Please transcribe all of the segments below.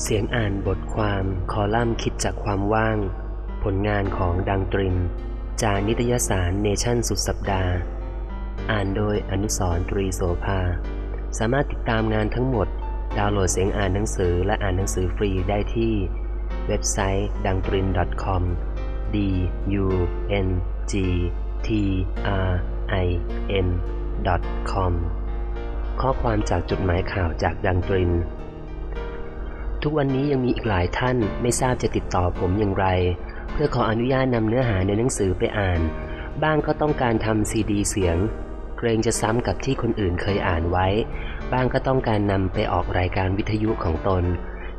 เสียงอ่านบทความคอลัมน์คิดจากความว่าง ผลงานของดังตริน จากนิตยสารเนชั่นสุดสัปดาห์ อ่านโดยอนุสรตรีโสภา สามารถติดตามงานทั้งหมด ดาวน์โหลดเสียงอ่านหนังสือและอ่านหนังสือฟรีได้ที่ เว็บไซต์ดังตริน .com d u n g t r i n com ข้อความจากจดหมายข่าวจากดังตริน ทุกวันนี้ยังมีอีกหลายท่านไม่ทราบจะติดต่อผมอย่างไร เพื่อขออนุญาตนำเนื้อหาในหนังสือไปอ่าน บ้างก็ต้องการทำซีดีเสียง เกรงจะซ้ำกับที่คนอื่นเคยอ่านไว้ บ้างก็ต้องการนำไปออกรายการวิทยุของตน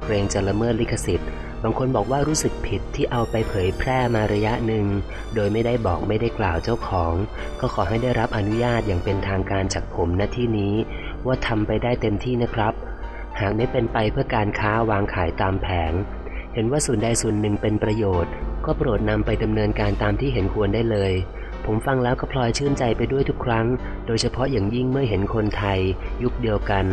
เกรงจะละเมิดลิขสิทธิ์ บางคนบอกว่ารู้สึกผิดที่เอาไปเผยแพร่มาระยะหนึ่ง โดยไม่ได้บอกไม่ได้กล่าวเจ้าของ ก็ขอให้ได้รับอนุญาตอย่างเป็นทางการจากผมณที่นี้ ว่าทำไปได้เต็มที่นะครับ หากไม่เป็นไปเพื่อการค้าวางขายตามแผง เห็นว่าส่วนใดส่วนหนึ่งเป็นประโยชน์ ก็โปรดนำไปดำเนินการตามที่เห็นควรได้เลย ผมฟังแล้วก็พลอยชื่นใจไปด้วยทุกครั้ง โดยเฉพาะอย่างยิ่งเมื่อเห็นคนไทย ยุคเดียวกัน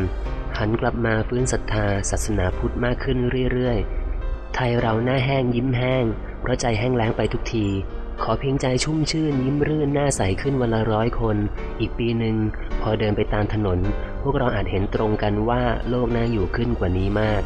หันกลับมาฟื้นศรัทธา ศาสนาพุทธมากขึ้นเรื่อยๆ ไทยเราหน้าแห้งยิ้มแห้ง เพราะใจแห้งแล้งไปทุกทีขอเพียงใจชุ่มชื่นยิ้มรื่นหน้าใสขึ้นวันละร้อยคน อีกปีหนึ่ง พอเดินไปตามถนน พวกเราอาจเห็นตรงกันว่าโลกน่าอยู่ขึ้นกว่านี้มาก